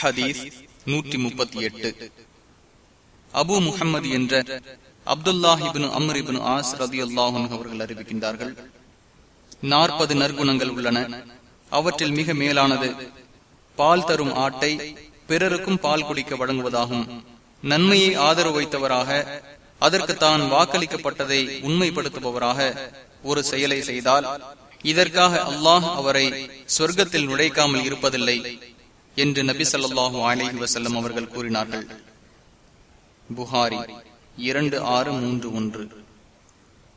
ஹதீஸ் நூற்றி முப்பத்தி எட்டு. அபு முகமது என்ற அப்துல்லாஹிபின் அம்ரிபின் ஆஸ் ரதி அல்லாஹன் அவர்கள் அறிவிக்கின்றார்கள் நாற்பது நற்குணங்கள் உள்ளன. அவற்றில் மிக மேலானது பால் தரும் ஆட்டை பிறருக்கும் பால் குடிக்க வழங்குவதாகும். நன்மையை ஆதரவு வைத்தவராக அதற்கு தான் வாக்களிக்கப்பட்டதை உண்மைப்படுத்துபவராக ஒரு செயலை செய்தால் இதற்காக அல்லாஹ் அவரை சொர்க்கத்தில் நுழைக்காமல் இருப்பதில்லை. என்று நபி சொல்லாஹு அலஹி வசல்லம் அவர்கள் கூறினார்கள். புகாரி இரண்டு ஆறு மூன்று ஒன்று.